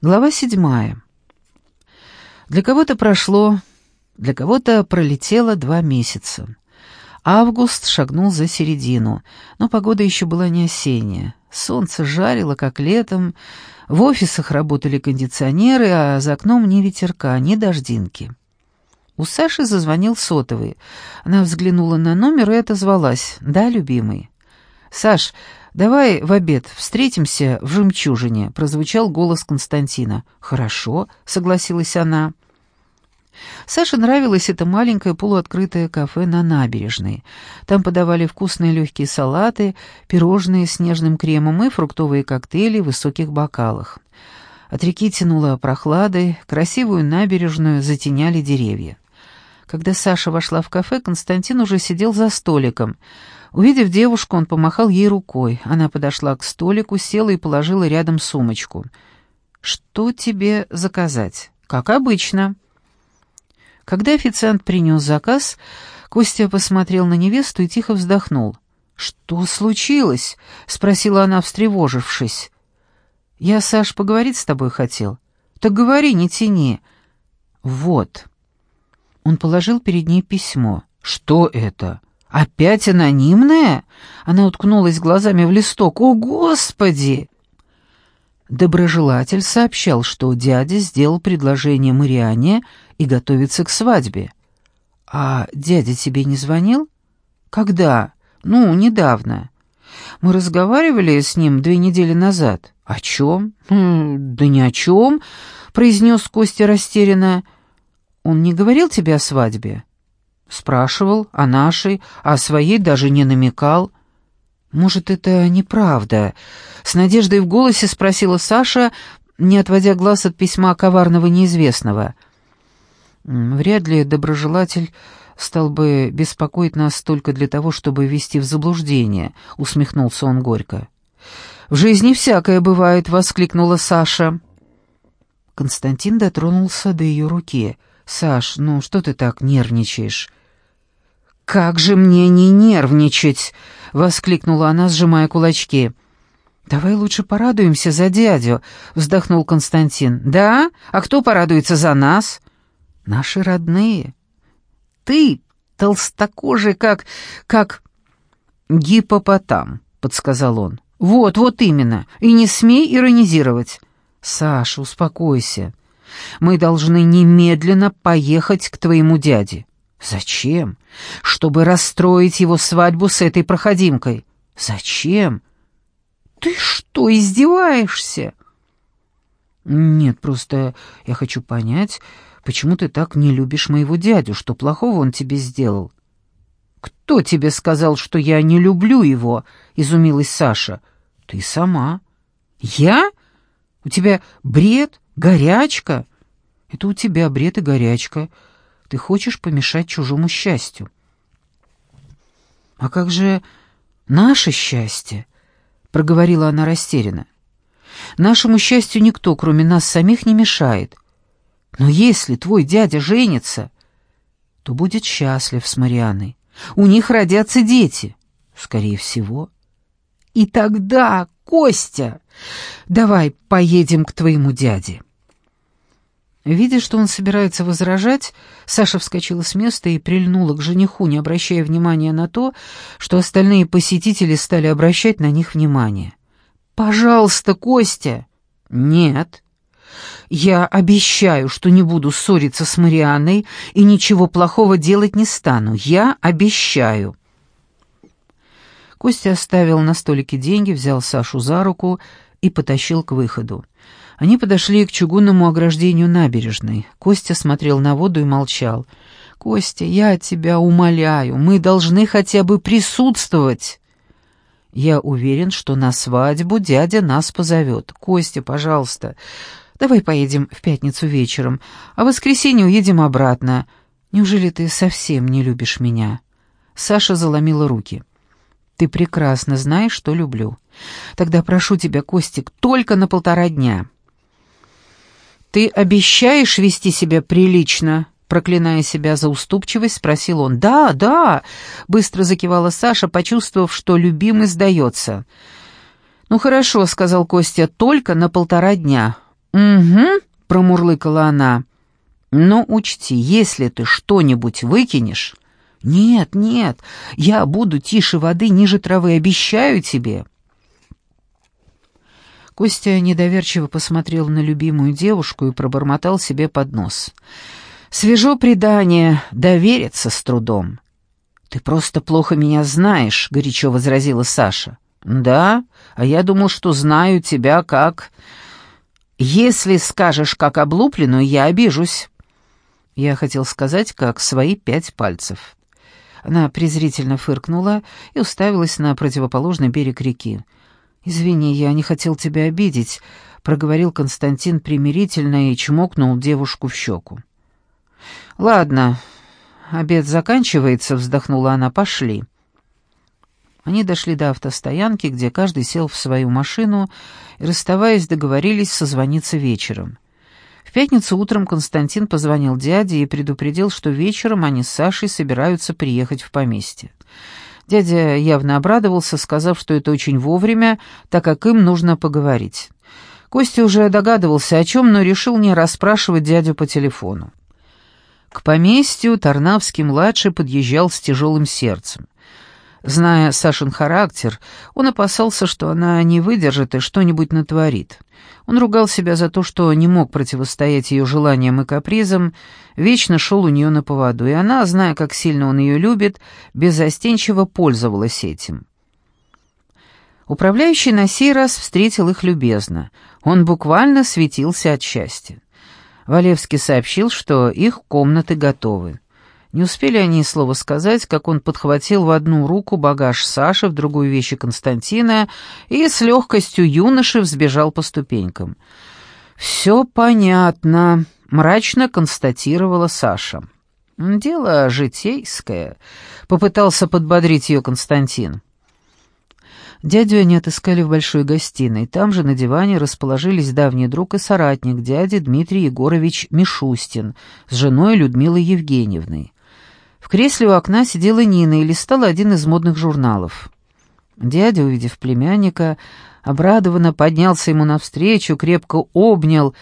Глава седьмая. Для кого-то прошло, для кого-то пролетело два месяца. Август шагнул за середину, но погода еще была не осенняя. Солнце жарило, как летом, в офисах работали кондиционеры, а за окном ни ветерка, ни дождинки. У Саши зазвонил сотовый. Она взглянула на номер и отозвалась. «Да, любимый». «Саш, давай в обед встретимся в «Жемчужине», — прозвучал голос Константина. «Хорошо», — согласилась она. Саше нравилось это маленькое полуоткрытое кафе на набережной. Там подавали вкусные легкие салаты, пирожные с нежным кремом и фруктовые коктейли в высоких бокалах. От реки тянуло прохладой, красивую набережную затеняли деревья. Когда Саша вошла в кафе, Константин уже сидел за столиком — Увидев девушку, он помахал ей рукой. Она подошла к столику, села и положила рядом сумочку. «Что тебе заказать?» «Как обычно». Когда официант принес заказ, Костя посмотрел на невесту и тихо вздохнул. «Что случилось?» — спросила она, встревожившись. «Я, Саш, поговорить с тобой хотел». «Так говори, не тяни». «Вот». Он положил перед ней письмо. «Что это?» «Опять анонимная?» Она уткнулась глазами в листок. «О, Господи!» Доброжелатель сообщал, что дядя сделал предложение Мариане и готовится к свадьбе. «А дядя тебе не звонил?» «Когда?» «Ну, недавно. Мы разговаривали с ним две недели назад». «О чем?» «Хм, «Да ни о чем», — произнес Костя растерянно. «Он не говорил тебе о свадьбе?» Спрашивал о нашей, о своей даже не намекал. «Может, это неправда?» С надеждой в голосе спросила Саша, не отводя глаз от письма коварного неизвестного. «Вряд ли доброжелатель стал бы беспокоить нас только для того, чтобы ввести в заблуждение», — усмехнулся он горько. «В жизни всякое бывает», — воскликнула Саша. Константин дотронулся до ее руки. «Саш, ну что ты так нервничаешь?» «Как же мне не нервничать!» — воскликнула она, сжимая кулачки. «Давай лучше порадуемся за дядю», — вздохнул Константин. «Да? А кто порадуется за нас?» «Наши родные». «Ты толстокожий, как... как...» «Гипопотам», — подсказал он. «Вот, вот именно. И не смей иронизировать». «Саша, успокойся. Мы должны немедленно поехать к твоему дяде. Зачем? Чтобы расстроить его свадьбу с этой проходимкой. Зачем? Ты что, издеваешься? Нет, просто я хочу понять, почему ты так не любишь моего дядю, что плохого он тебе сделал. Кто тебе сказал, что я не люблю его? изумилась Саша. Ты сама. Я? У тебя бред, горячка? Это у тебя бред и горячка. Ты хочешь помешать чужому счастью. А как же наше счастье? проговорила она растерянно. Нашему счастью никто, кроме нас самих, не мешает. Но если твой дядя женится, то будет счастлив с Марианой. У них родятся дети, скорее всего. И тогда, Костя, давай поедем к твоему дяде. Видя, что он собирается возражать, Саша вскочила с места и прильнула к жениху, не обращая внимания на то, что остальные посетители стали обращать на них внимание. «Пожалуйста, Костя!» «Нет». «Я обещаю, что не буду ссориться с Марианной и ничего плохого делать не стану. Я обещаю». Костя оставил на столике деньги, взял Сашу за руку и потащил к выходу. Они подошли к чугунному ограждению набережной. Костя смотрел на воду и молчал. «Костя, я тебя умоляю, мы должны хотя бы присутствовать». «Я уверен, что на свадьбу дядя нас позовет. Костя, пожалуйста, давай поедем в пятницу вечером, а в воскресенье уедем обратно. Неужели ты совсем не любишь меня?» Саша заломила руки. «Ты прекрасно знаешь, что люблю. Тогда прошу тебя, Костик, только на полтора дня». «Ты обещаешь вести себя прилично?» Проклиная себя за уступчивость, спросил он. «Да, да», — быстро закивала Саша, почувствовав, что любимый сдается. «Ну хорошо», — сказал Костя, — «только на полтора дня. «Угу», — промурлыкала она. «Но учти, если ты что-нибудь выкинешь...» «Нет, нет, я буду тише воды, ниже травы, обещаю тебе». Костя недоверчиво посмотрел на любимую девушку и пробормотал себе под нос. «Свежо предание, довериться с трудом». «Ты просто плохо меня знаешь», — горячо возразила Саша. «Да, а я думал, что знаю тебя как...» «Если скажешь, как облупленную, я обижусь». Я хотел сказать, как свои пять пальцев. Она презрительно фыркнула и уставилась на противоположный берег реки. «Извини, я не хотел тебя обидеть», — проговорил Константин примирительно и чмокнул девушку в щеку. «Ладно, обед заканчивается», — вздохнула она, — «пошли». Они дошли до автостоянки, где каждый сел в свою машину и, расставаясь, договорились созвониться вечером. В пятницу утром Константин позвонил дяде и предупредил, что вечером они с Сашей собираются приехать в поместье. Дядя явно обрадовался, сказав, что это очень вовремя, так как им нужно поговорить. Костя уже догадывался о чем, но решил не расспрашивать дядю по телефону. К поместью Тарнавский-младший подъезжал с тяжелым сердцем. Зная Сашин характер, он опасался, что она не выдержит и что-нибудь натворит. Он ругал себя за то, что не мог противостоять ее желаниям и капризам, вечно шел у нее на поводу, и она, зная, как сильно он ее любит, беззастенчиво пользовалась этим. Управляющий на сей раз встретил их любезно. Он буквально светился от счастья. Валевский сообщил, что их комнаты готовы. Не успели они слова сказать, как он подхватил в одну руку багаж Саши, в другую вещи Константина и с легкостью юноши взбежал по ступенькам. «Все понятно», — мрачно констатировала Саша. «Дело житейское», — попытался подбодрить ее Константин. Дядю они отыскали в большой гостиной. Там же на диване расположились давний друг и соратник дяди Дмитрий Егорович Мишустин с женой Людмилой Евгеньевной. В кресле у окна сидела Нина и листала один из модных журналов. Дядя, увидев племянника, обрадованно поднялся ему навстречу, крепко обнял,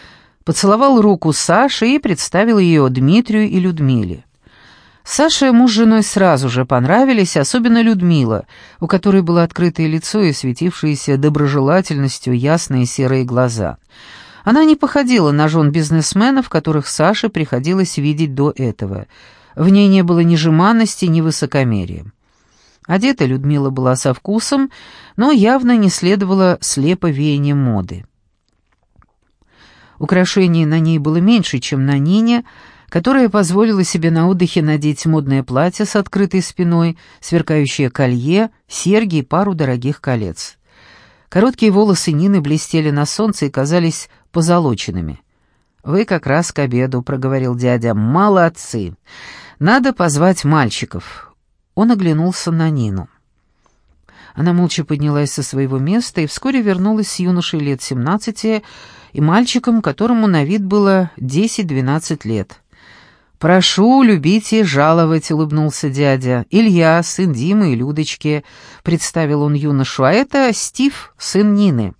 поцеловал руку Саши и представил ее Дмитрию и Людмиле. Саша ему с женой сразу же понравились, особенно Людмила, у которой было открытое лицо и светившиеся доброжелательностью ясные серые глаза. Она не походила на жен бизнесменов, которых Саше приходилось видеть до этого — в ней не было ни жеманности, ни высокомерия. Одета Людмила была со вкусом, но явно не следовала слепо веянием моды. Украшений на ней было меньше, чем на Нине, которая позволила себе на отдыхе надеть модное платье с открытой спиной, сверкающее колье, серьги и пару дорогих колец. Короткие волосы Нины блестели на солнце и казались позолоченными. «Вы как раз к обеду», — проговорил дядя. «Молодцы! Надо позвать мальчиков». Он оглянулся на Нину. Она молча поднялась со своего места и вскоре вернулась с юношей лет семнадцати и мальчиком, которому на вид было десять-двенадцать лет. «Прошу любить и жаловать», — улыбнулся дядя. «Илья, сын Димы и Людочки», — представил он юношу, «а это Стив, сын Нины».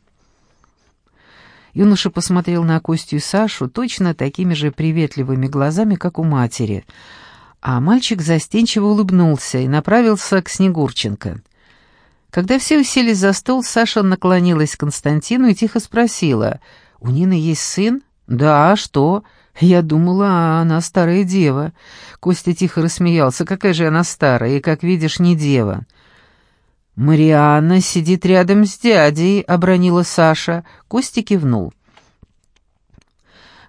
Юноша посмотрел на Костю и Сашу точно такими же приветливыми глазами, как у матери — а мальчик застенчиво улыбнулся и направился к Снегурченко. Когда все уселись за стол, Саша наклонилась к Константину и тихо спросила, «У Нины есть сын?» «Да, а что?» «Я думала, она старая дева». Костя тихо рассмеялся, «Какая же она старая, и, как видишь, не дева». «Марианна сидит рядом с дядей», — обронила Саша. Костя кивнул.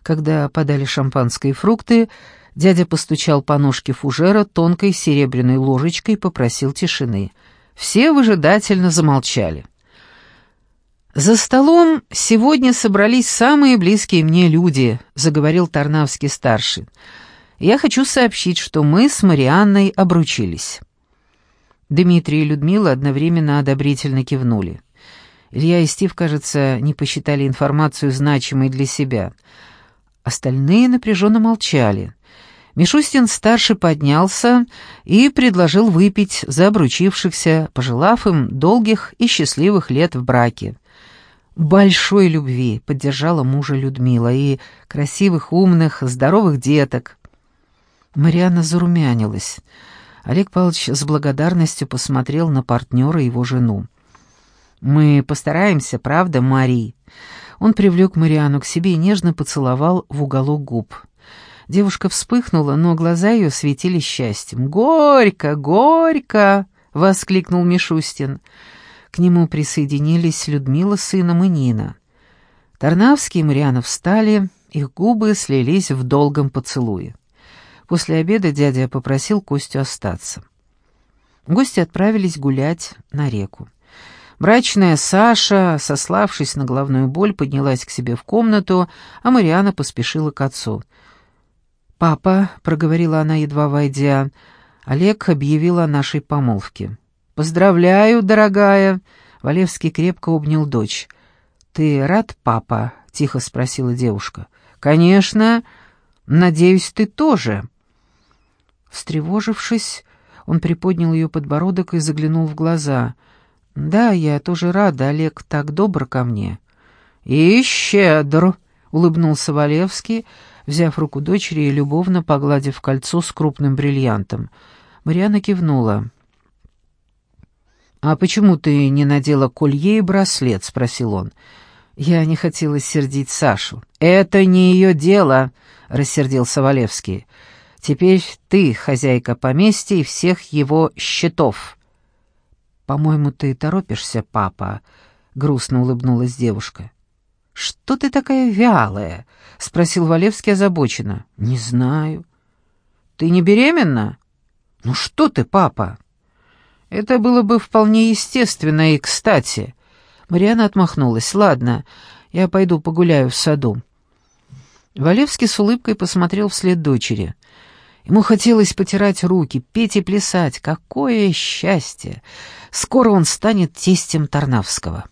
Когда подали шампанское и фрукты, Дядя постучал по ножке фужера тонкой серебряной ложечкой и попросил тишины. Все выжидательно замолчали. «За столом сегодня собрались самые близкие мне люди», — заговорил Тарнавский-старший. «Я хочу сообщить, что мы с Марианной обручились». Дмитрий и Людмила одновременно одобрительно кивнули. Илья и Стив, кажется, не посчитали информацию значимой для себя. Остальные напряженно молчали. Мишустин-старший поднялся и предложил выпить за обручившихся, пожелав им долгих и счастливых лет в браке. большой любви поддержала мужа Людмила и красивых, умных, здоровых деток. Марианна зарумянилась. Олег Павлович с благодарностью посмотрел на партнера и его жену. «Мы постараемся, правда, Мари?» Он привлек Мариану к себе и нежно поцеловал в уголок губ. Девушка вспыхнула, но глаза ее светились счастьем. «Горько, горько!» — воскликнул Мишустин. К нему присоединились Людмила с сыном и Нина. Тарнавский и Мариана встали, их губы слились в долгом поцелуе. После обеда дядя попросил Костю остаться. Гости отправились гулять на реку. Брачная Саша, сославшись на головную боль, поднялась к себе в комнату, а Мариана поспешила к отцу. «Папа», — проговорила она, едва войдя, — Олег объявил о нашей помолвке. «Поздравляю, дорогая!» — Валевский крепко обнял дочь. «Ты рад, папа?» — тихо спросила девушка. «Конечно. Надеюсь, ты тоже». Встревожившись, он приподнял ее подбородок и заглянул в глаза. «Да, я тоже рада, Олег так добр ко мне». «И щедр», — улыбнулся Валевский, взяв руку дочери и любовно погладив кольцо с крупным бриллиантом. Мариана кивнула. «А почему ты не надела колье и браслет?» — спросил он. Я не хотела сердить Сашу. «Это не ее дело», — рассердился Валевский. «Теперь ты хозяйка поместья и всех его счетов». «По-моему, ты торопишься, папа», — грустно улыбнулась девушка. «Что ты такая вялая?» — спросил Валевский озабоченно. «Не знаю». «Ты не беременна?» «Ну что ты, папа?» Это было бы вполне естественно и кстати. Мариана отмахнулась. «Ладно, я пойду погуляю в саду». Валевский с улыбкой посмотрел вслед дочери. Ему хотелось потирать руки, петь и плясать. Какое счастье! Скоро он станет тестем Тарнавского.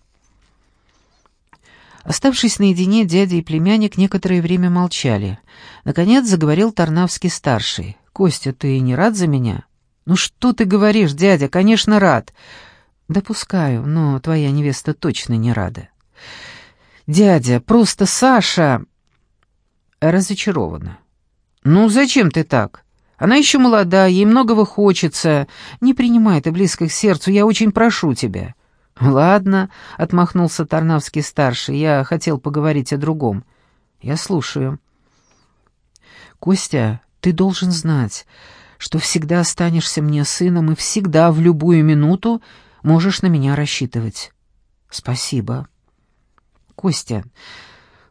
Оставшись наедине, дядя и племянник некоторое время молчали. Наконец заговорил Тарнавский-старший. «Костя, ты не рад за меня?» «Ну что ты говоришь, дядя? Конечно, рад». «Допускаю, но твоя невеста точно не рада». «Дядя, просто Саша...» Разочарована. «Ну, зачем ты так? Она еще молода, ей многого хочется. Не принимай это близко к сердцу, я очень прошу тебя». «Ладно», — отмахнулся Тарнавский-старший, — «я хотел поговорить о другом». «Я слушаю». «Костя, ты должен знать, что всегда останешься мне сыном и всегда в любую минуту можешь на меня рассчитывать. Спасибо. Костя,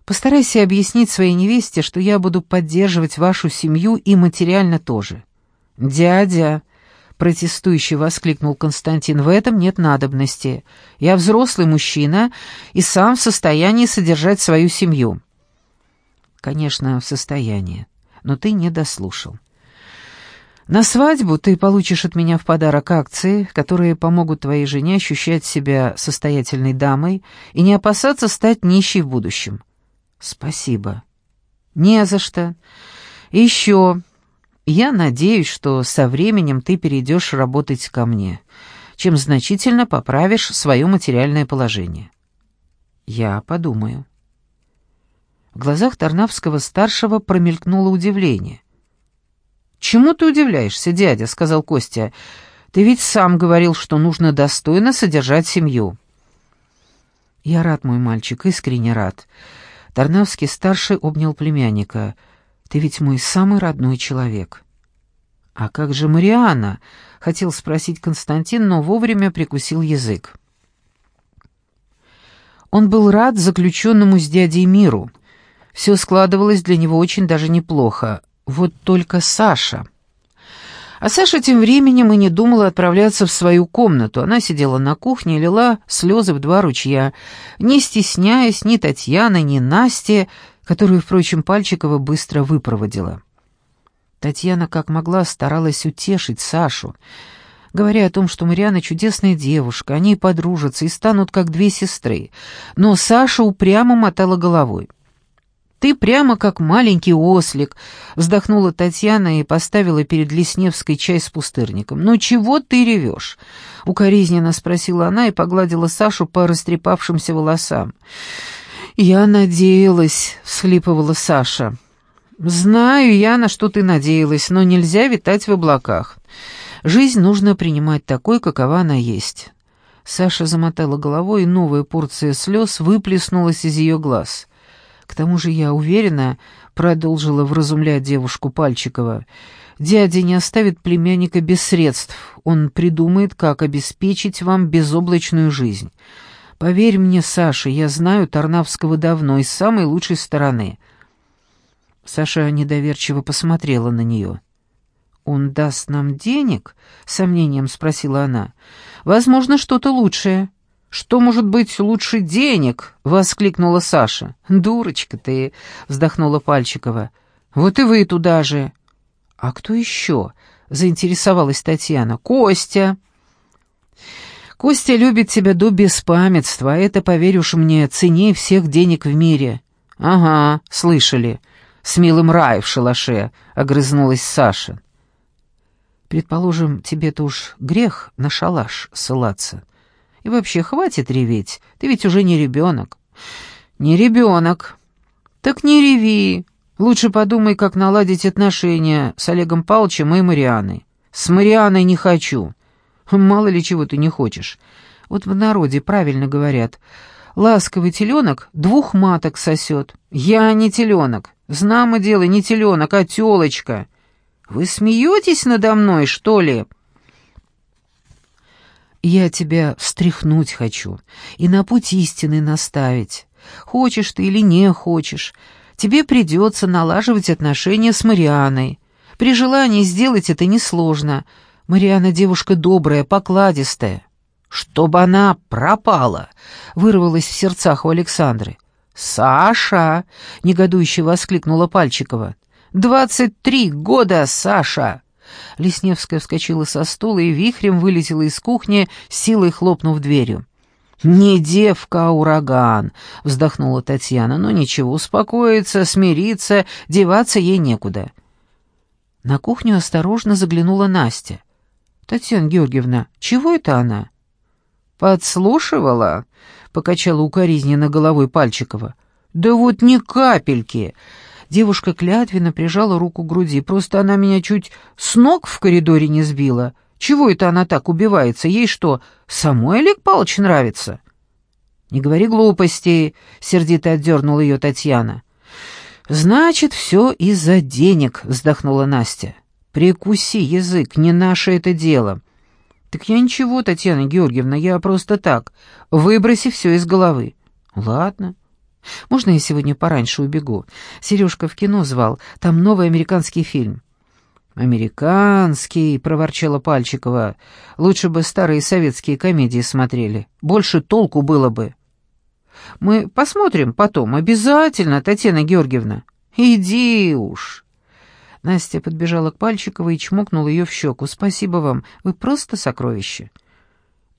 постарайся объяснить своей невесте, что я буду поддерживать вашу семью и материально тоже. Дядя, протестующий воскликнул Константин, в этом нет надобности. Я взрослый мужчина и сам в состоянии содержать свою семью. Конечно, в состоянии, но ты не дослушал. На свадьбу ты получишь от меня в подарок акции, которые помогут твоей жене ощущать себя состоятельной дамой и не опасаться стать нищей в будущем. Спасибо. Не за что. Еще, я надеюсь, что со временем ты перейдешь работать ко мне, чем значительно поправишь свое материальное положение. Я подумаю. В глазах Тарнавского-старшего промелькнуло удивление. «Чему ты удивляешься, дядя?» — сказал Костя. «Ты ведь сам говорил, что нужно достойно содержать семью». «Я рад, мой мальчик, искренне рад». Тарнавский-старший обнял племянника. «Ты ведь мой самый родной человек». «А как же Мариана?» — хотел спросить Константин, но вовремя прикусил язык. Он был рад заключенному с дядей миру. Все складывалось для него очень даже неплохо. Вот только Саша... А Саша тем временем и не думала отправляться в свою комнату. Она сидела на кухне лила слезы в два ручья, не стесняясь ни Татьяны, ни Насти, которую, впрочем, Пальчикова быстро выпроводила. Татьяна как могла старалась утешить Сашу, говоря о том, что Мариана чудесная девушка, они подружатся и станут как две сестры. Но Саша упрямо мотала головой. Ты прямо как маленький ослик», — вздохнула Татьяна и поставила перед Лесневской чай с пустырником. «Ну чего ты ревешь?» — укоризненно спросила она и погладила Сашу по растрепавшимся волосам. «Я надеялась», — всхлипывала Саша. «Знаю я, на что ты надеялась, но нельзя витать в облаках. Жизнь нужно принимать такой, какова она есть». Саша замотала головой, и новая порция слез выплеснулась из ее глаз. К тому же я уверена, продолжила вразумлять девушку Пальчикова, дядя не оставит племянника без средств, он придумает, как обеспечить вам безоблачную жизнь. Поверь мне, Саша, я знаю Тарнавского давно, из самой лучшей стороны». Саша недоверчиво посмотрела на нее. «Он даст нам денег?» — сомнением спросила она. «Возможно, что-то лучшее». «Что может быть лучше денег?» — воскликнула Саша. «Дурочка ты!» — вздохнула Пальчикова. «Вот и вы туда же!» «А кто еще?» — заинтересовалась Татьяна. «Костя!» «Костя любит тебя до беспамятства, а это, поверь уж мне, ценнее всех денег в мире». «Ага, слышали. С милым рай в шалаше», — огрызнулась Саша. «Предположим, тебе-то уж грех на шалаш ссылаться». И вообще, хватит реветь, ты ведь уже не ребенок». «Не ребенок». «Так не реви. Лучше подумай, как наладить отношения с Олегом Павловичем и Марианой». «С Марианой не хочу». «Мало ли чего ты не хочешь. Вот в народе правильно говорят. Ласковый теленок двух маток сосет. Я не теленок. Знамо дело, не теленок, а телочка. Вы смеетесь надо мной, что ли?» Я тебя встряхнуть хочу и на путь истины наставить. Хочешь ты или не хочешь, тебе придется налаживать отношения с Марианой. При желании сделать это несложно. Мариана девушка добрая, покладистая. Чтобы она пропала, вырвалась в сердцах у Александры. «Саша!» — негодующе воскликнула Пальчикова. «Двадцать три года, Саша!» Лесневская вскочила со стула и вихрем вылетела из кухни, силой хлопнув дверью. «Не девка, а ураган!» — вздохнула Татьяна. «Но ничего, успокоиться, смириться, деваться ей некуда». На кухню осторожно заглянула Настя. «Татьяна Георгиевна, чего это она?» «Подслушивала?» — покачала укоризненно головой Пальчикова. «Да вот ни капельки!» Девушка клятвенно прижала руку к груди. «Просто она меня чуть с ног в коридоре не сбила. Чего это она так убивается? Ей что, самой Олег Павлович нравится?» «Не говори глупостей», — сердито отдернула ее Татьяна. «Значит, все из-за денег», — вздохнула Настя. «Прикуси язык, не наше это дело». «Так я ничего, Татьяна Георгиевна, я просто так. Выброси все из головы». «Ладно». Можно я сегодня пораньше убегу? Сережка в кино звал, там новый американский фильм». «Американский», — проворчала Пальчикова. «Лучше бы старые советские комедии смотрели. Больше толку было бы». «Мы посмотрим потом, обязательно, Татьяна Георгиевна». «Иди уж». Настя подбежала к Пальчиковой и чмокнула ее в щеку. «Спасибо вам, вы просто сокровище».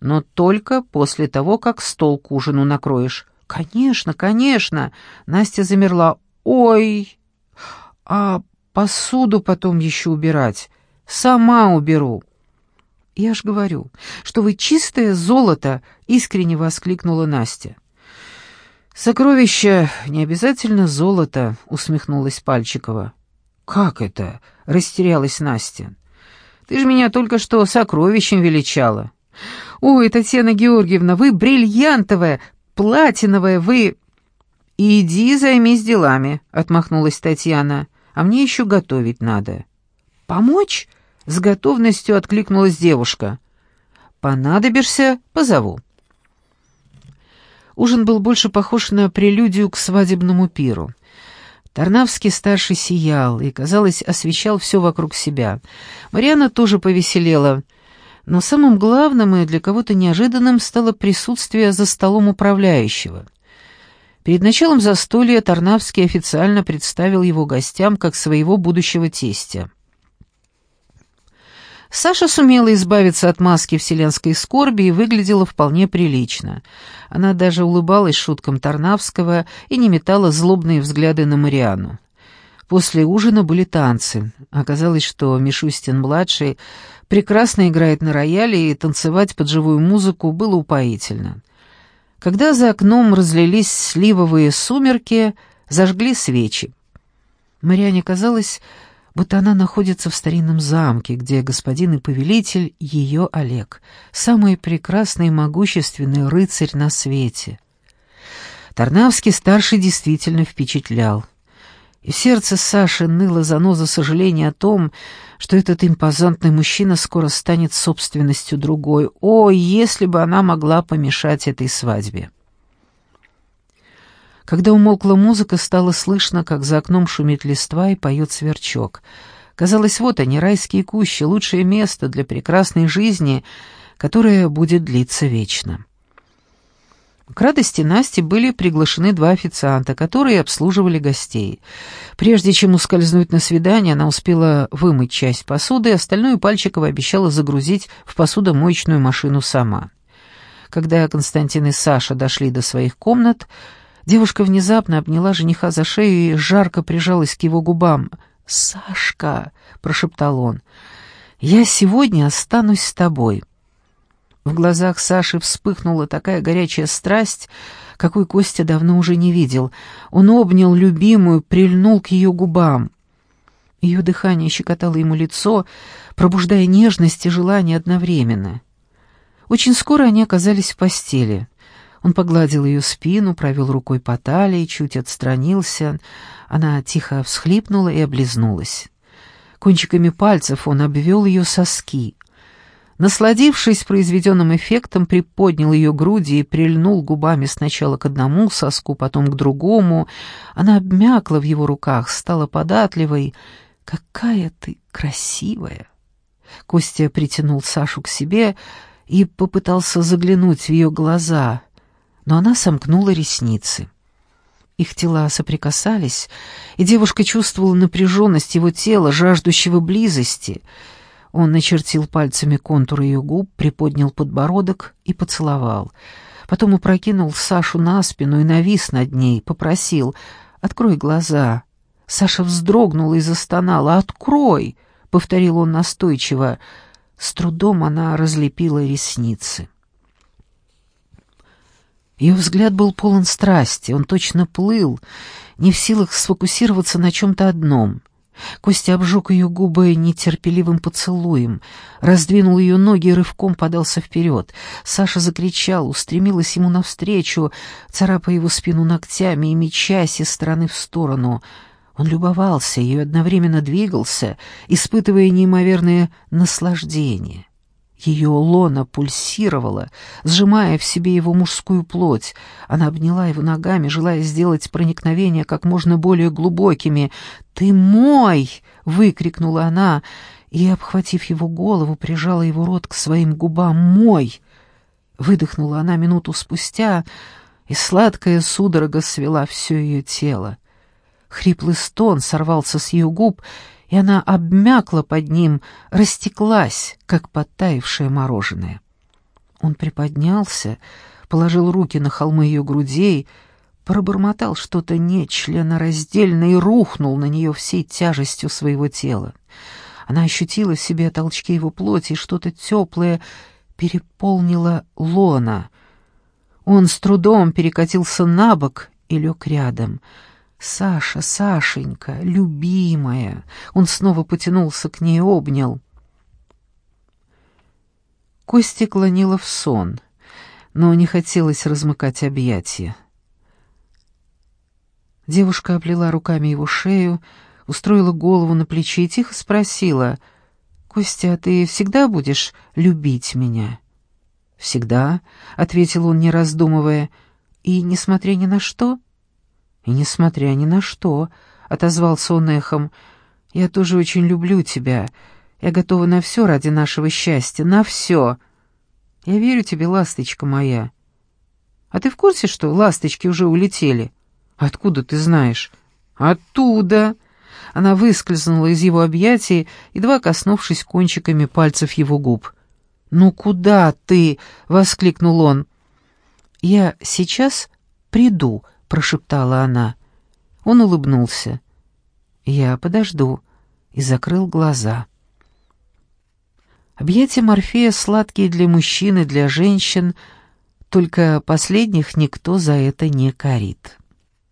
«Но только после того, как стол к ужину накроешь». «Конечно, конечно!» Настя замерла. «Ой! А посуду потом еще убирать? Сама уберу!» «Я ж говорю, что вы чистое золото!» — искренне воскликнула Настя. «Сокровище не обязательно золото», — усмехнулась Пальчикова. «Как это?» — растерялась Настя. «Ты же меня только что сокровищем величала». «Ой, Татьяна Георгиевна, вы бриллиантовая, платиновая вы...» «Иди займись делами», — отмахнулась Татьяна. «А мне еще готовить надо». «Помочь?» — с готовностью откликнулась девушка. «Понадобишься, позову». Ужин был больше похож на прелюдию к свадебному пиру. Тарнавский-старший сиял и, казалось, освещал все вокруг себя. Мариана тоже повеселела — но самым главным и для кого-то неожиданным стало присутствие за столом управляющего. Перед началом застолья Тарнавский официально представил его гостям как своего будущего тестя. Саша сумела избавиться от маски вселенской скорби и выглядела вполне прилично. Она даже улыбалась шуткам Тарнавского и не метала злобные взгляды на Мариану. После ужина были танцы. Оказалось, что Мишустин-младший прекрасно играет на рояле, и танцевать под живую музыку было упоительно. Когда за окном разлились сливовые сумерки, зажгли свечи. Мариане казалось, будто она находится в старинном замке, где господин и повелитель — ее Олег, самый прекрасный и могущественный рыцарь на свете. Тарнавский-старший действительно впечатлял — и сердце Саши ныло заноза сожаления о том, что этот импозантный мужчина скоро станет собственностью другой. О, если бы она могла помешать этой свадьбе! Когда умолкла музыка, стало слышно, как за окном шумит листва и поет сверчок. Казалось, вот они, райские кущи, лучшее место для прекрасной жизни, которая будет длиться вечно. К радости Насти были приглашены два официанта, которые обслуживали гостей. Прежде чем ускользнуть на свидание, она успела вымыть часть посуды, остальную Пальчикова обещала загрузить в посудомоечную машину сама. Когда Константин и Саша дошли до своих комнат, девушка внезапно обняла жениха за шею и жарко прижалась к его губам. «Сашка!» — прошептал он. «Я сегодня останусь с тобой». В глазах Саши вспыхнула такая горячая страсть, какой Костя давно уже не видел. Он обнял любимую, прильнул к ее губам. Ее дыхание щекотало ему лицо, пробуждая нежность и желание одновременно. Очень скоро они оказались в постели. Он погладил ее спину, провел рукой по талии, чуть отстранился. Она тихо всхлипнула и облизнулась. Кончиками пальцев он обвел ее соски. Насладившись произведенным эффектом, приподнял ее груди и прильнул губами сначала к одному соску, потом к другому. Она обмякла в его руках, стала податливой. «Какая ты красивая!» Костя притянул Сашу к себе и попытался заглянуть в ее глаза, но она сомкнула ресницы. Их тела соприкасались, и девушка чувствовала напряженность его тела, жаждущего близости — он начертил пальцами контур ее губ, приподнял подбородок и поцеловал. Потом упрокинул Сашу на спину и навис над ней, попросил «Открой глаза». Саша вздрогнула и застонала. «Открой!» — повторил он настойчиво. С трудом она разлепила ресницы. Ее взгляд был полон страсти, он точно плыл, не в силах сфокусироваться на чем-то одном — Костя обжег ее губы нетерпеливым поцелуем, раздвинул ее ноги и рывком подался вперед. Саша закричал, устремилась ему навстречу, царапая его спину ногтями и мечась из стороны в сторону. Он любовался ее, одновременно двигался, испытывая неимоверное наслаждение. Ее лона пульсировала, сжимая в себе его мужскую плоть. Она обняла его ногами, желая сделать проникновения как можно более глубокими. «Ты мой!» — выкрикнула она, и, обхватив его голову, прижала его рот к своим губам. «Мой!» — выдохнула она минуту спустя, и сладкая судорога свела все ее тело. Хриплый стон сорвался с ее губ, и она обмякла под ним, растеклась, как подтаявшее мороженое. Он приподнялся, положил руки на холмы ее грудей, пробормотал что-то нечленораздельное и рухнул на нее всей тяжестью своего тела. Она ощутила в себе толчки его плоти, и что-то теплое переполнило лона. Он с трудом перекатился на бок и лег рядом — «Саша, Сашенька, любимая!» Он снова потянулся к ней и обнял. Кости клонила в сон, но не хотелось размыкать объятия. Девушка оплела руками его шею, устроила голову на плечи и тихо спросила, «Костя, а ты всегда будешь любить меня?» «Всегда», — ответил он, не раздумывая, — «и несмотря ни на что?» «И несмотря ни на что», — отозвался он эхом, — «я тоже очень люблю тебя. Я готова на все ради нашего счастья, на все. Я верю тебе, ласточка моя». «А ты в курсе, что ласточки уже улетели?» «Откуда ты знаешь?» «Оттуда!» Она выскользнула из его объятий, едва коснувшись кончиками пальцев его губ. «Ну куда ты?» — воскликнул он. «Я сейчас приду», — прошептала она. Он улыбнулся. «Я подожду», и закрыл глаза. Объятия Морфея сладкие для мужчин и для женщин, только последних никто за это не корит.